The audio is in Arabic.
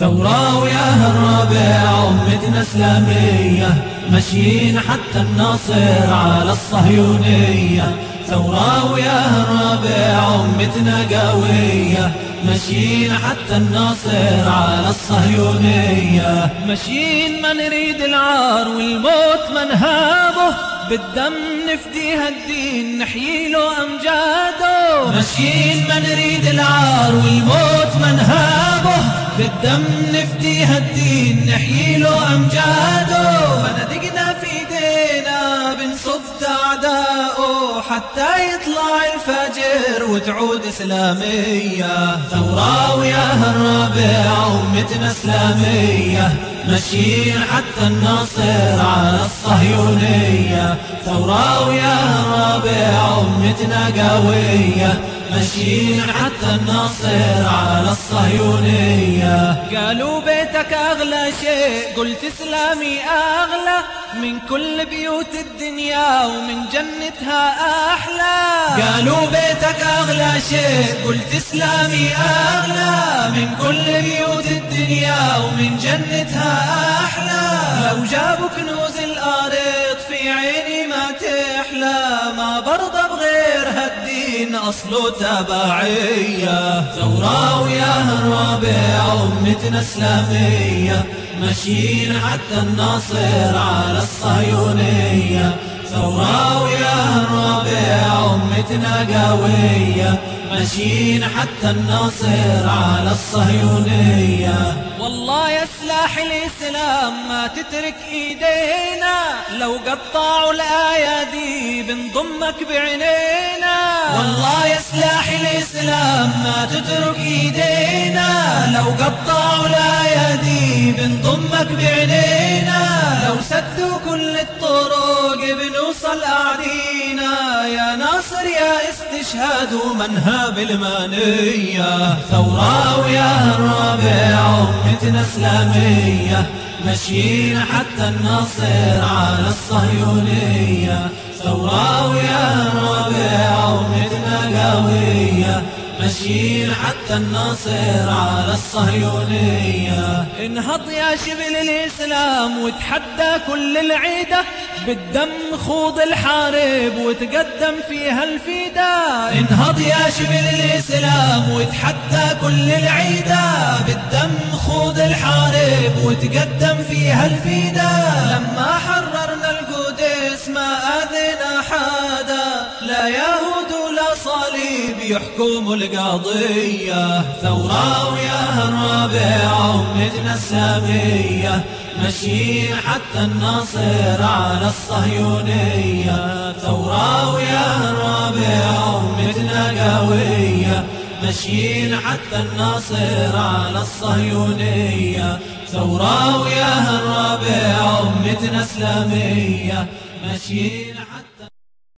ثورة ويا الرابع أمتنا إسلامية. ماشيين حتى الناصر على الصهيونية. ثورة ويا الرابع أمتنا قوية. ماشيين حتى الناصر على الصهيونية. ماشيين ما نريد العار والموت ما نهابه بالدم هالدين نحيي له أمجاده ماشيين ما نريد العار والموت ما نهابه بالدم نفدي هالدين نحيي له أمجاده بندقنا في ايدينا بنصد أعدائه حتى يطلع الفجر وتعود إسلامية. ثورة وياها الرابع أمتنا إسلامية. ماشيين حتى الناصر على الصهيونية. ثورة وياها الرابع أمتنا قوية. ماشيين حتى الناصر على الصهيونية. قالوا بيتك أغلى شيء قلت إسلامي أغلى. من كل بيوت الدنيا ومن جنتها أحلى. قالوا بيتك أغلى شيء قلت إسلامي أغلى. من كل بيوت الدنيا ومن جنتها أحلى. لو جابوا كنوز الأرض في عيني ما تحلى. ما برضى بغير هالدين أصله تبعية. وياها الرابع أمتنا إسلامية. ماشيين حتى الناصر على الصهيونية. ثورة وياها الرابع أمتنا قوية. ماشيين حتى الناصر على الصهيونية. والله يا سلاح الإسلام ما تترك إيدينا. لو قطعوا الأيادي بنضمك بعينينا. والله يا سلاح الإسلام ما تترك إيدينا. لو قطعوا الأيادي بنضمك بعينينا. لو سدوا كل الطرق بنوصل أعدينا يا ناصر يا استشهاد ومنهاب المانية ثورة ويا الرابع أمتنا إسلامية. ماشيين حتى الناصر على الصهيونية. ثورة ويا الرابع أمتنا قوية. ماشيين حتى الناصر على الصهيونية. انهض يا شبل الإسلام وتحدى كل العيدة. بالدم خوض الحارب وتقدم فيها الفيدة. انهض يا شبل الإسلام وتحدى كل العيدة. بالدم خوض الحارب وتقدم فيها الفيدة. لما ما حدا لا يهود ولا صليب يحكم القضية. ثورة وياها الرابع أمتنا السامية. ماشيين حتى الناصر على الصهيونية. ثورة وياها الرابع أمتنا قوية. ماشيين حتى الناصر على الصهيونية. ثورة وياها الرابع أمتنا إسلامية ماشيين